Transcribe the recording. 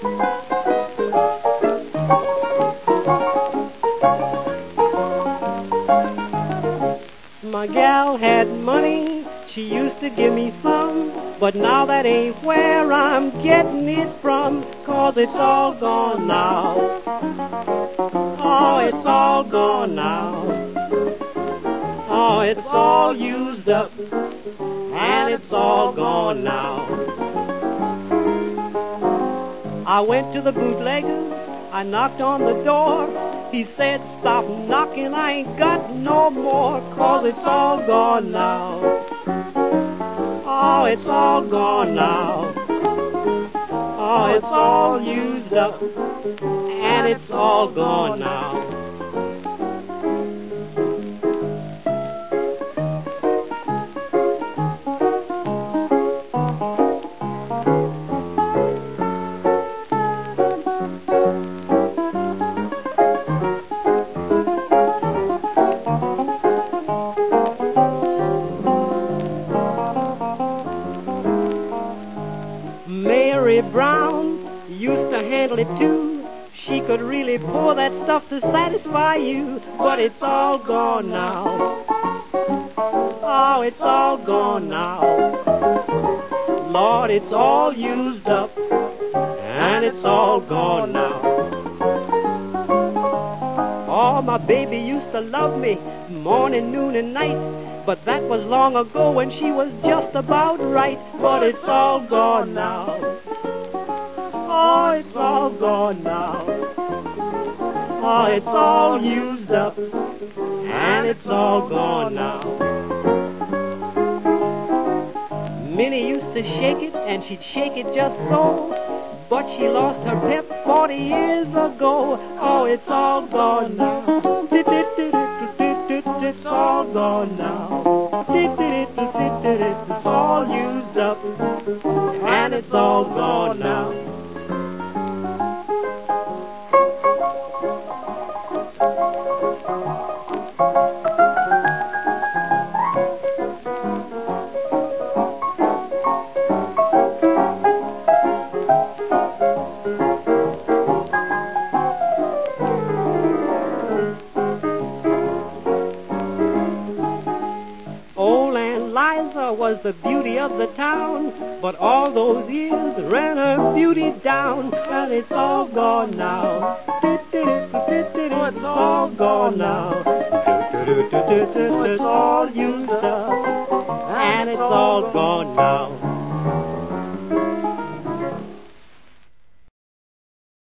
My gal had money, she used to give me some, but now that ain't where I'm getting it from, cause it's all gone now. Oh, it's all gone now. Oh, it's all used up, and it's all gone now. I went to the bootleggers, I knocked on the door. He said, Stop knocking, I ain't got no more, cause it's all gone now. Oh, it's all gone now. Oh, it's all used up, and it's all gone now. Mary Brown used to handle it too. She could really pour that stuff to satisfy you, but it's all gone now. Oh, it's all gone now. Lord, it's all used up, and it's all gone now. Oh, my baby used to love me morning, noon, and night. But that was long ago when she was just about right. But it's all gone now. Oh, it's all gone now. Oh, it's all used up. And it's all gone now. Minnie used to shake it, and she'd shake it just so. But she lost her pep 40 years ago. Oh, it's all gone now. It's all gone now. It's all used up. And it's all gone now. Old Aunt Liza was the beauty of the town, but all those years ran her beauty down, and it's all gone now. Oh, it's all gone now. It's all used up, and it's all gone now.